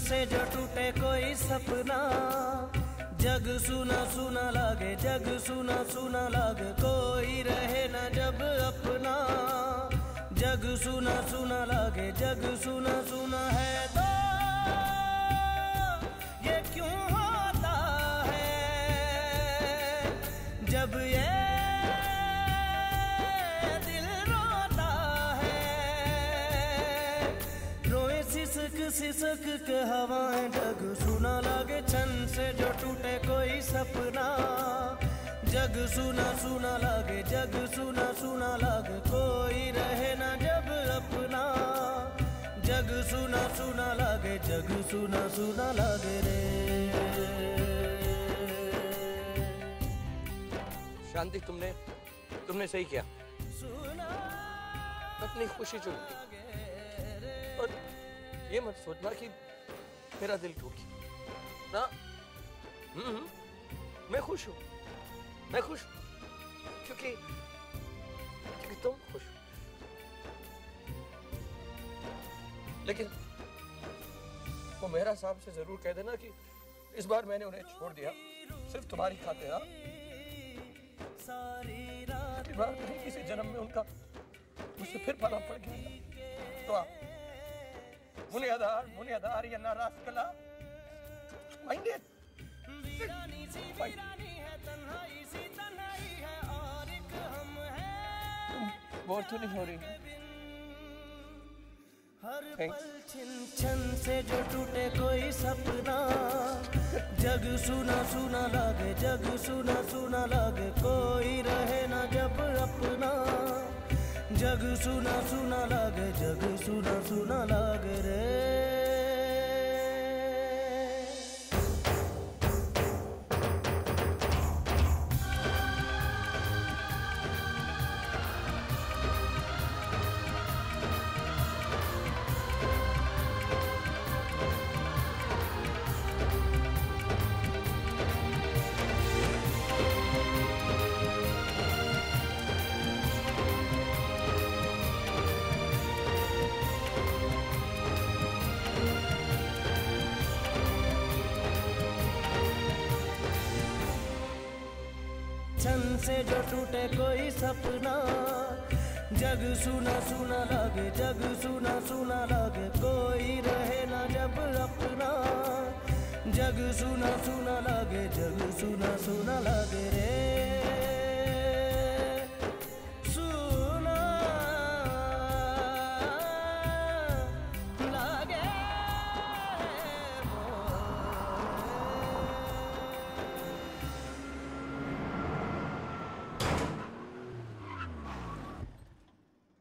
से जो टूटे कोई सपना। जग सुना सुना लागे, जग सुना सुना लागे, कोई रहे ना जब अपना। जग सुना सुना लागे, जग सुना सुना है तो सिसक के हवाएँ जग सुना लागे छन से जो टूटे कोई सपना। जग सुना सुना लागे जग सुना सुना लागे कोई रहे ना जब अपना। जग सुना सुना लागे जग सुना सुना लागे रे। शांति तुमने तुमने सही किया। अपनी खुशी चुनी ये मत सोचना कि मेरा दिल टूट गया। ना? हम्म, हम्म, मैं खुश हूँ। मैं खुश क्योंकि क्योंकि तुम खुश हो। लेकिन वो मेरा साहब से ज़रूर कह देना कि इस बार मैंने उन्हें छोड़ दिया। सिर्फ़ तुम्हारी खातिर हाँ। बार कहीं किसी जन्म में उनका मुझसे फिर पला पड़ गया। तो आप मुनियादार मुनियादार या नाराज़ कला। माइंड बोर तो नहीं हो रही। हर पल छिन छन से जो टूटे कोई सपना। जग सुना सुना लागे जग सुना सुना लागे कोई जग सुना सुना लागे जग सुना सुना लागे रे। से जो टूटे कोई सपना। जग सुना सुना लगे, जग सुना सुना लगे, कोई रहे ना जब अपना। जग सुना सुना लगे, जग सुना सुना लगे रे।